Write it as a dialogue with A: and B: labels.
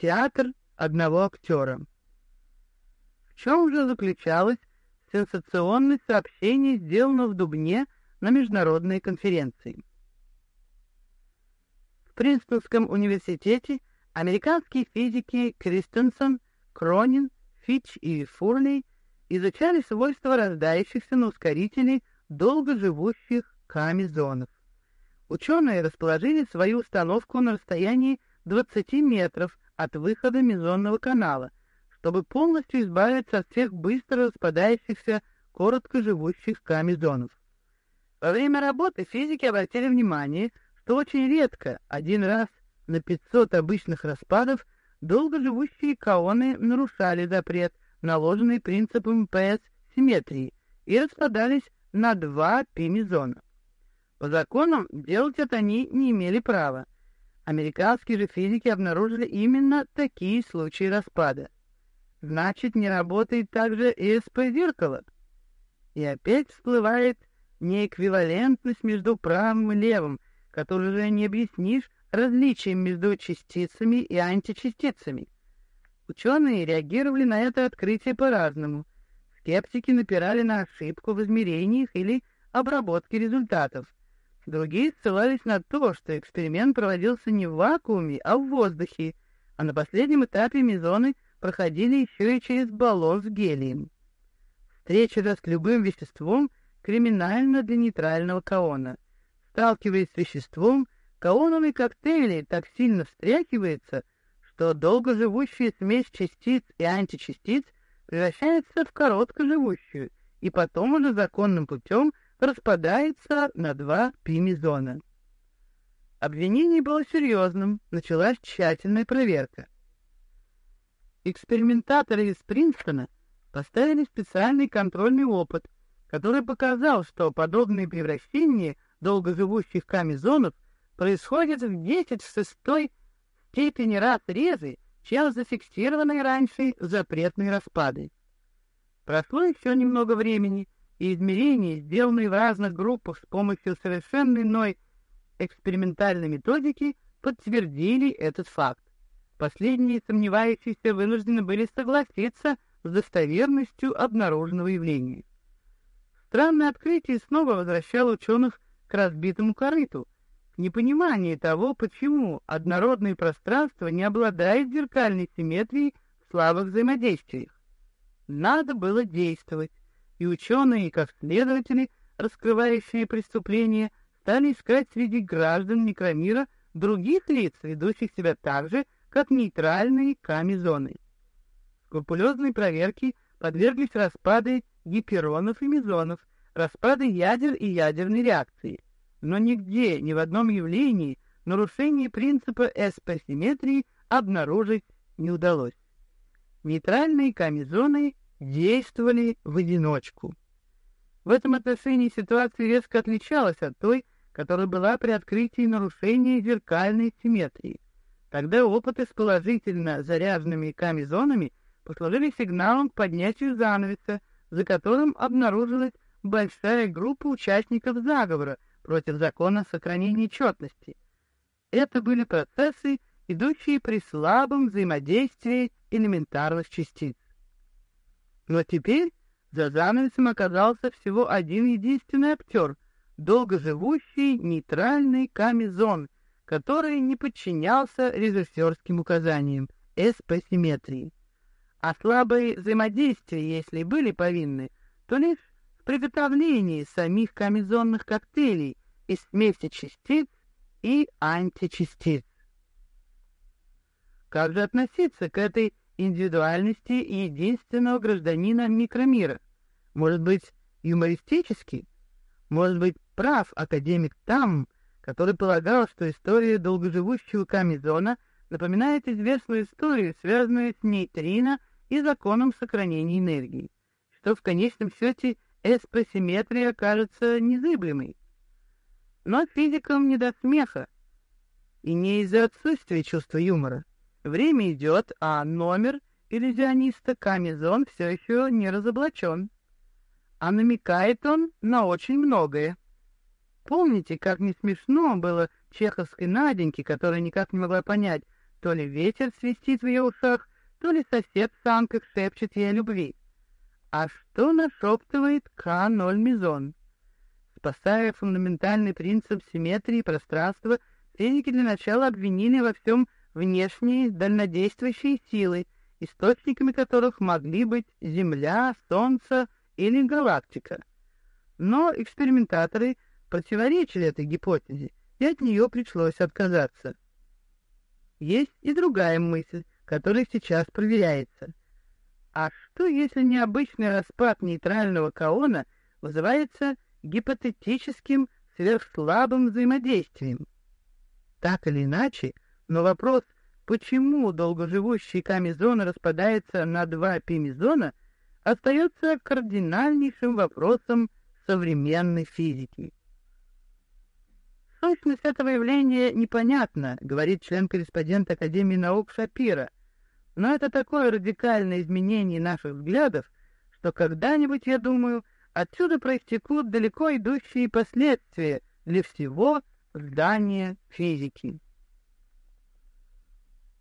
A: театр одного актера. В чем же заключалось сенсационность сообщения, сделанного в Дубне на международной конференции? В Принстонском университете американские физики Кристенсен, Кронин, Фич и Фурли изучали свойства рождающихся на ускорителе долгоживущих камезонов. Ученые расположили свою установку на расстоянии 20 метров от выхода мезонного канала, чтобы полностью избавиться от всех быстро распадающихся короткоживущих камезонов. Во время работы физики обратили внимание, что очень редко, один раз на 500 обычных распадов, долгоживущие каоны нарушали запрет, наложенный принципом ПС симметрии, и распадались на два пимезона. По законам делать это они не имели права. Американские же физики обнаружили именно такие случаи распада. Значит, не работает также и СП-зеркало. И опять всплывает неэквивалентность между правым и левым, которую же не объяснишь различием между частицами и античастицами. Ученые реагировали на это открытие по-разному. Скептики напирали на ошибку в измерениях или обработке результатов. Другие ссылались на то, что эксперимент проводился не в вакууме, а в воздухе, а на последнем этапе мезоны проходили еще и через баллон с гелием. Встреча с любым веществом криминальна для нейтрального каона. Сталкиваясь с веществом, каоновый коктейль так сильно встряхивается, что долгоживущая смесь частиц и античастиц превращается в короткоживущую и потом уже законным путем распадается на два пимезона. Обвинение было серьезным, началась тщательная проверка. Экспериментаторы из Принстона поставили специальный контрольный опыт, который показал, что подобные превращения долгоживущих камезонов происходят в 10 в шестой степени раз резы, чем зафиксированные раньше запретные распады. Прошло еще немного времени, и сделанные в разных группах с помощью совершенно иной экспериментальной методики, подтвердили этот факт. Последние сомневающиеся вынуждены были согласиться с достоверностью обнаруженного явления. Странное открытие снова возвращало ученых к разбитому корыту, непонимание того, почему однородное пространство не обладает зеркальной симметрией в слабых взаимодействиях. Надо было действовать и ученые, как следователи, раскрывающие преступления, стали искать среди граждан микромира других лиц, ведущих себя так же, как нейтральные камезоны. Скрупулезной проверке подверглись распады гиперонов и мезонов, распады ядер и ядерной реакции. Но нигде, ни в одном явлении нарушение принципа СП-симметрии обнаружить не удалось. Нейтральные камезоны действовали в одиночку. В этом отношении ситуация резко отличалась от той, которая была при открытии нарушения зеркальной симметрии. Тогда опыты с положительно заряженными камезонами послужили сигналом к поднятию занавеса, за которым обнаружилась большая группа участников заговора против закона сохранения четности. Это были процессы, идущие при слабом взаимодействии элементарных частиц. Но теперь за занавесом оказался всего один единственный актер, долгоживущий нейтральный камезон, который не подчинялся режиссерским указаниям СП-симметрии. А слабые взаимодействия, если были повинны, то лишь в приготовлении самих камезонных коктейлей из смеси частиц и античастиц. Как же относиться к этой индивидуальности единственного гражданина микромира. Может быть, юмористический? Может быть, прав академик Там, который полагал, что история долгоживущего Камизона напоминает известную историю, связанную с нейтрино и законом сохранения энергии, что в конечном счете эспресиметрия окажется незыблемой. Но физикам не до смеха, и не из-за отсутствия чувства юмора. Время идет, а номер иллюзиониста Камезон все еще не разоблачен. А намекает он на очень многое. Помните, как не смешно было чеховской Наденьке, которая никак не могла понять, то ли ветер свистит в ее ушах, то ли сосед в санках шепчет ей любви. А что нашептывает К-0 Мизон? Спасая фундаментальный принцип симметрии пространства, физики для начала обвинили во всем внешние дальнодействующие силы, источниками которых могли быть Земля, Солнце или галактика. Но экспериментаторы противоречили этой гипотезе, и от нее пришлось отказаться. Есть и другая мысль, которая сейчас проверяется. А что, если необычный распад нейтрального каона вызывается гипотетическим сверхслабым взаимодействием? Так или иначе, но вопрос, почему долгоживущий камезон распадается на два пимезона, остается кардинальнейшим вопросом современной физики. Сущность этого явления непонятна, говорит член-корреспондент Академии наук Шапира, но это такое радикальное изменение наших взглядов, что когда-нибудь, я думаю, отсюда проистекут далеко идущие последствия для всего здания физики.